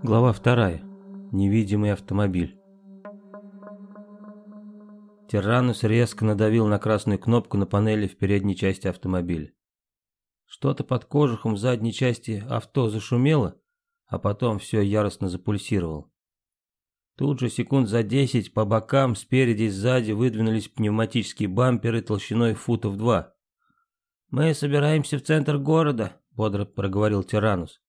Глава вторая. Невидимый автомобиль. Тиранус резко надавил на красную кнопку на панели в передней части автомобиля. Что-то под кожухом в задней части авто зашумело, а потом все яростно запульсировало. Тут же секунд за десять по бокам, спереди и сзади выдвинулись пневматические бамперы толщиной футов два. «Мы собираемся в центр города», — бодро проговорил Тиранус.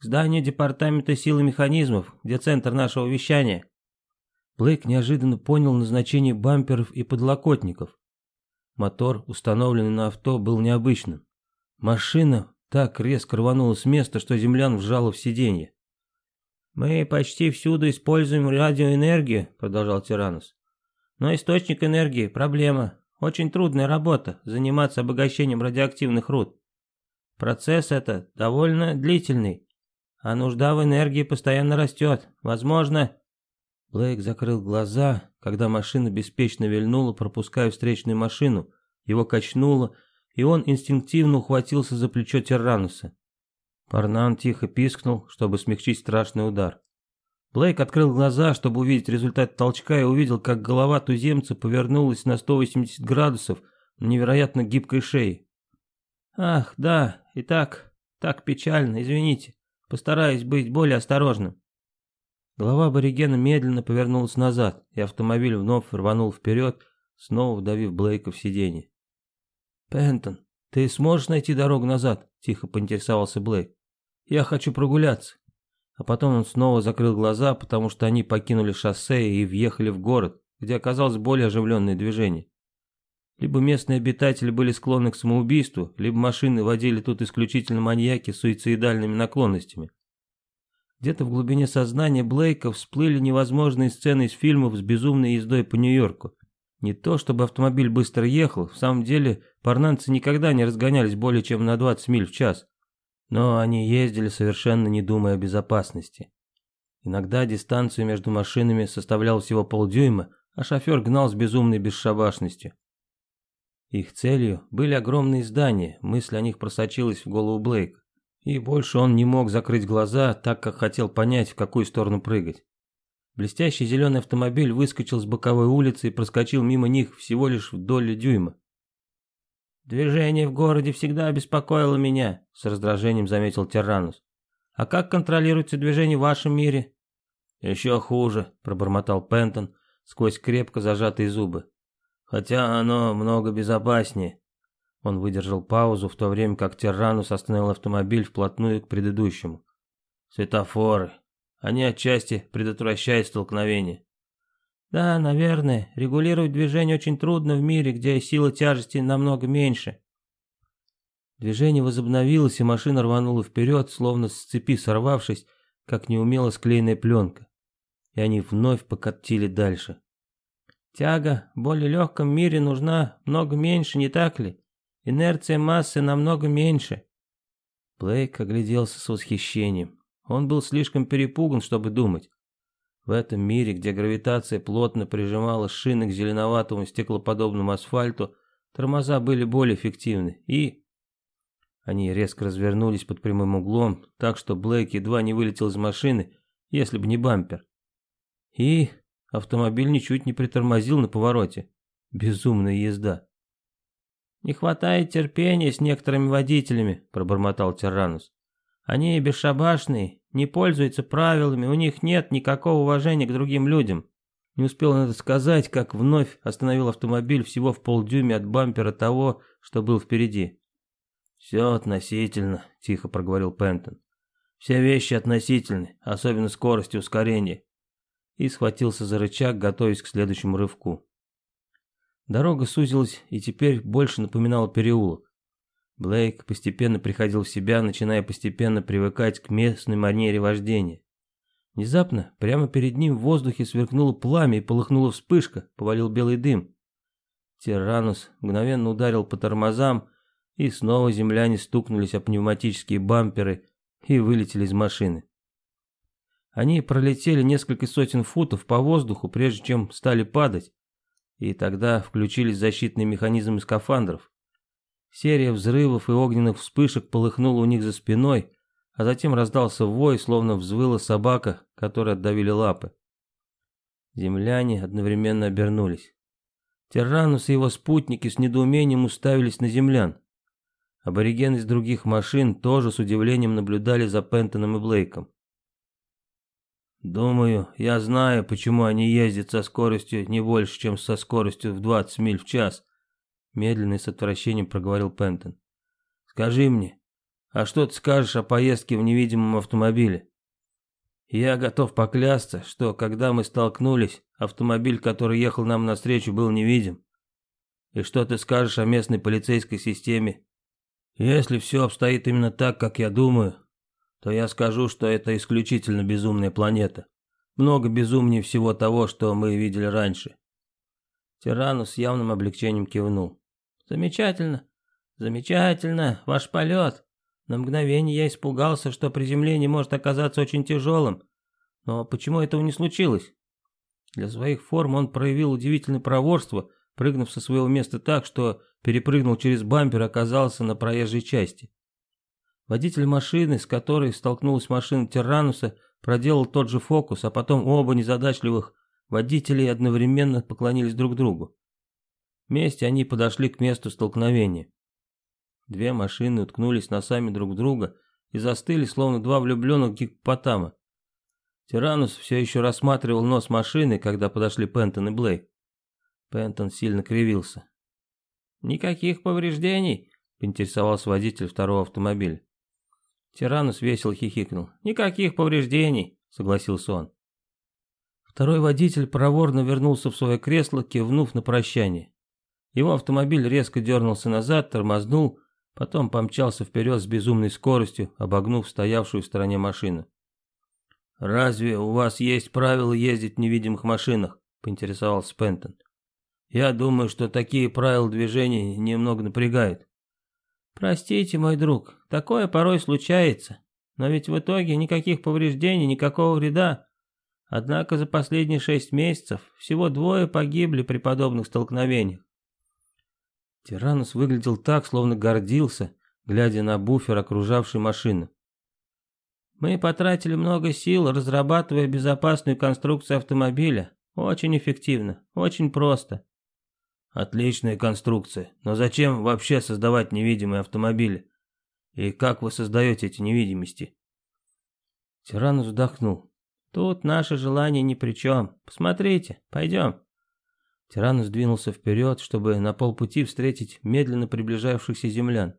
«К зданию департамента сил и механизмов, где центр нашего вещания». Блейк неожиданно понял назначение бамперов и подлокотников. Мотор, установленный на авто, был необычным. Машина так резко рванула с места, что землян вжала в сиденье. «Мы почти всюду используем радиоэнергию», — продолжал Тиранус. «Но источник энергии — проблема. Очень трудная работа — заниматься обогащением радиоактивных руд. Процесс этот довольно длительный, а нужда в энергии постоянно растет. Возможно...» Блейк закрыл глаза, когда машина беспечно вильнула, пропуская встречную машину. Его качнуло, и он инстинктивно ухватился за плечо Террануса. Парнан тихо пискнул, чтобы смягчить страшный удар. Блейк открыл глаза, чтобы увидеть результат толчка, и увидел, как голова туземца повернулась на 180 градусов на невероятно гибкой шее. «Ах, да, и так, так печально, извините. Постараюсь быть более осторожным». Голова аборигена медленно повернулась назад, и автомобиль вновь рванул вперед, снова вдавив Блейка в сиденье. «Пентон, ты сможешь найти дорогу назад?» — тихо поинтересовался Блейк. «Я хочу прогуляться». А потом он снова закрыл глаза, потому что они покинули шоссе и въехали в город, где оказалось более оживленное движение. Либо местные обитатели были склонны к самоубийству, либо машины водили тут исключительно маньяки с суицидальными наклонностями. Где-то в глубине сознания Блейка всплыли невозможные сцены из фильмов с безумной ездой по Нью-Йорку. Не то, чтобы автомобиль быстро ехал, в самом деле парнанцы никогда не разгонялись более чем на 20 миль в час. Но они ездили совершенно не думая о безопасности. Иногда дистанцию между машинами составлял всего полдюйма, а шофер гнал с безумной бесшабашностью. Их целью были огромные здания, мысль о них просочилась в голову Блейка. И больше он не мог закрыть глаза, так как хотел понять, в какую сторону прыгать. Блестящий зеленый автомобиль выскочил с боковой улицы и проскочил мимо них всего лишь вдоль дюйма. «Движение в городе всегда беспокоило меня», — с раздражением заметил Терранус. «А как контролируется движение в вашем мире?» «Еще хуже», — пробормотал Пентон сквозь крепко зажатые зубы. «Хотя оно много безопаснее». Он выдержал паузу, в то время как Терранус остановил автомобиль вплотную к предыдущему. «Светофоры, они отчасти предотвращают столкновение. Да, наверное, регулировать движение очень трудно в мире, где сила тяжести намного меньше. Движение возобновилось, и машина рванула вперед, словно с цепи сорвавшись, как неумело склеенная пленка. И они вновь покатили дальше. Тяга в более легком мире нужна много меньше, не так ли? Инерция массы намного меньше. Блейк огляделся с восхищением. Он был слишком перепуган, чтобы думать. В этом мире, где гравитация плотно прижимала шины к зеленоватому стеклоподобному асфальту, тормоза были более эффективны. И... Они резко развернулись под прямым углом, так что Блейк едва не вылетел из машины, если бы не бампер. И автомобиль ничуть не притормозил на повороте. Безумная езда. «Не хватает терпения с некоторыми водителями», — пробормотал Тиранус. «Они бесшабашные не пользуются правилами, у них нет никакого уважения к другим людям. Не успел он это сказать, как вновь остановил автомобиль всего в полдюйме от бампера того, что был впереди. «Все относительно», — тихо проговорил Пентон. «Все вещи относительны, особенно скорость и ускорение». И схватился за рычаг, готовясь к следующему рывку. Дорога сузилась и теперь больше напоминала переулок. Блейк постепенно приходил в себя, начиная постепенно привыкать к местной манере вождения. Внезапно, прямо перед ним в воздухе сверкнуло пламя и полыхнула вспышка, повалил белый дым. Тиранус мгновенно ударил по тормозам, и снова земляне стукнулись о пневматические бамперы и вылетели из машины. Они пролетели несколько сотен футов по воздуху, прежде чем стали падать, и тогда включились защитные механизмы скафандров. Серия взрывов и огненных вспышек полыхнула у них за спиной, а затем раздался вой, словно взвыла собака, которой отдавили лапы. Земляне одновременно обернулись. Терранус и его спутники с недоумением уставились на землян. Аборигены из других машин тоже с удивлением наблюдали за Пентоном и Блейком. «Думаю, я знаю, почему они ездят со скоростью не больше, чем со скоростью в 20 миль в час», медленно и с отвращением проговорил Пентон. «Скажи мне, а что ты скажешь о поездке в невидимом автомобиле?» Я готов поклясться, что когда мы столкнулись, автомобиль, который ехал нам навстречу, был невидим. И что ты скажешь о местной полицейской системе? Если все обстоит именно так, как я думаю, то я скажу, что это исключительно безумная планета. Много безумнее всего того, что мы видели раньше. Тирану с явным облегчением кивнул. Замечательно, замечательно, ваш полет. На мгновение я испугался, что приземление может оказаться очень тяжелым. Но почему этого не случилось? Для своих форм он проявил удивительное проворство, прыгнув со своего места так, что перепрыгнул через бампер и оказался на проезжей части. Водитель машины, с которой столкнулась машина Тирануса, проделал тот же фокус, а потом оба незадачливых водителей одновременно поклонились друг другу. Вместе они подошли к месту столкновения. Две машины уткнулись носами друг друга и застыли, словно два влюбленных гиппотама. Тиранус все еще рассматривал нос машины, когда подошли Пентон и Блейк. Пентон сильно кривился. «Никаких повреждений?» — поинтересовался водитель второго автомобиля. Тиранус весело хихикнул. «Никаких повреждений», — согласился он. Второй водитель проворно вернулся в свое кресло, кивнув на прощание. Его автомобиль резко дернулся назад, тормознул Потом помчался вперед с безумной скоростью, обогнув стоявшую в стороне машину. «Разве у вас есть правила ездить в невидимых машинах?» — поинтересовался Пентон. «Я думаю, что такие правила движения немного напрягают». «Простите, мой друг, такое порой случается. Но ведь в итоге никаких повреждений, никакого вреда. Однако за последние шесть месяцев всего двое погибли при подобных столкновениях. Тиранус выглядел так, словно гордился, глядя на буфер, окружавший машину. Мы потратили много сил, разрабатывая безопасную конструкцию автомобиля. Очень эффективно, очень просто. Отличная конструкция, но зачем вообще создавать невидимые автомобили? И как вы создаете эти невидимости? Тиранус вздохнул. Тут наше желание ни при чем. Посмотрите, пойдем. Тиранус двинулся вперед, чтобы на полпути встретить медленно приближавшихся землян.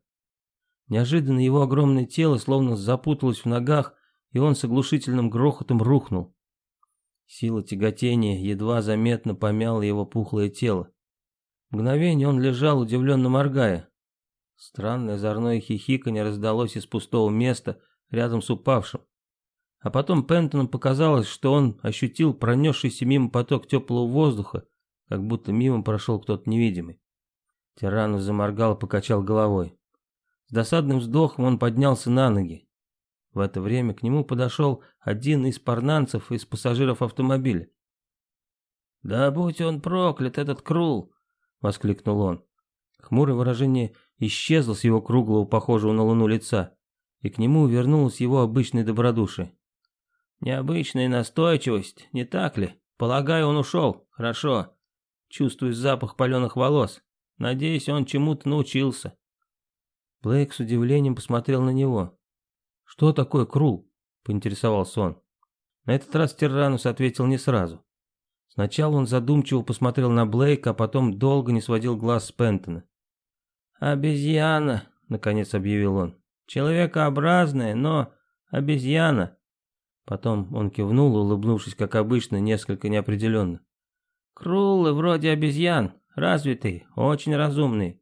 Неожиданно его огромное тело словно запуталось в ногах, и он с оглушительным грохотом рухнул. Сила тяготения едва заметно помяла его пухлое тело. Мгновение он лежал, удивленно моргая. Странное озорное хихиканье раздалось из пустого места рядом с упавшим. А потом Пентону показалось, что он ощутил пронесшийся мимо поток теплого воздуха, как будто мимо прошел кто-то невидимый. Тиранус заморгал и покачал головой. С досадным вздохом он поднялся на ноги. В это время к нему подошел один из парнанцев из пассажиров автомобиля. «Да будь он проклят, этот Крул!» — воскликнул он. Хмурое выражение исчезло с его круглого, похожего на луну лица, и к нему вернулась его обычное добродушие. «Необычная настойчивость, не так ли? Полагаю, он ушел. Хорошо. Чувствую запах паленых волос. Надеюсь, он чему-то научился. Блейк с удивлением посмотрел на него. «Что такое Крул?» — поинтересовался он. На этот раз Терранус ответил не сразу. Сначала он задумчиво посмотрел на Блейка, а потом долго не сводил глаз с Пентона. «Обезьяна», — наконец объявил он. «Человекообразная, но обезьяна». Потом он кивнул, улыбнувшись, как обычно, несколько неопределенно. Крулы вроде обезьян, развитые, очень разумные,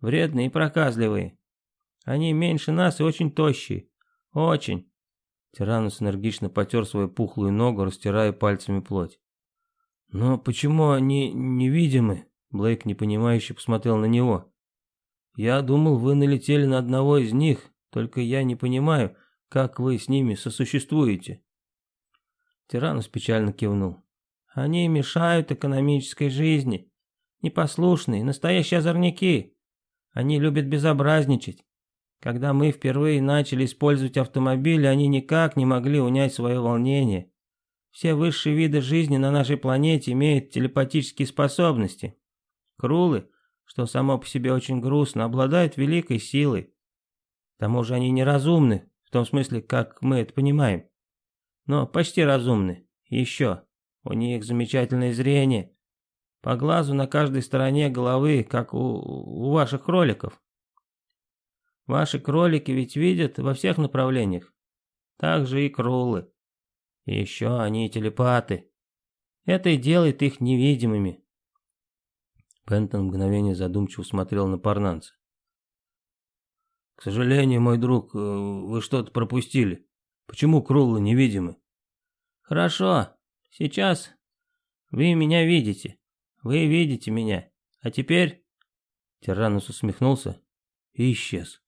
вредные и проказливые. Они меньше нас и очень тощие. Очень. Тиранус энергично потер свою пухлую ногу, растирая пальцами плоть. «Но почему они невидимы?» Блейк непонимающе посмотрел на него. «Я думал, вы налетели на одного из них, только я не понимаю, как вы с ними сосуществуете». Тиранус печально кивнул. Они мешают экономической жизни. Непослушные, настоящие озорники. Они любят безобразничать. Когда мы впервые начали использовать автомобили, они никак не могли унять свое волнение. Все высшие виды жизни на нашей планете имеют телепатические способности. Крулы, что само по себе очень грустно, обладают великой силой. К тому же они неразумны, в том смысле, как мы это понимаем. Но почти разумны. Еще, у них замечательное зрение. По глазу на каждой стороне головы, как у, у ваших кроликов. Ваши кролики ведь видят во всех направлениях. Так же и крулы. И еще они телепаты. Это и делает их невидимыми. Пентон мгновение задумчиво смотрел на Парнанца. «К сожалению, мой друг, э, вы что-то пропустили. Почему крулы невидимы?» «Хорошо. Сейчас вы меня видите. Вы видите меня. А теперь...» Тиранус усмехнулся и исчез.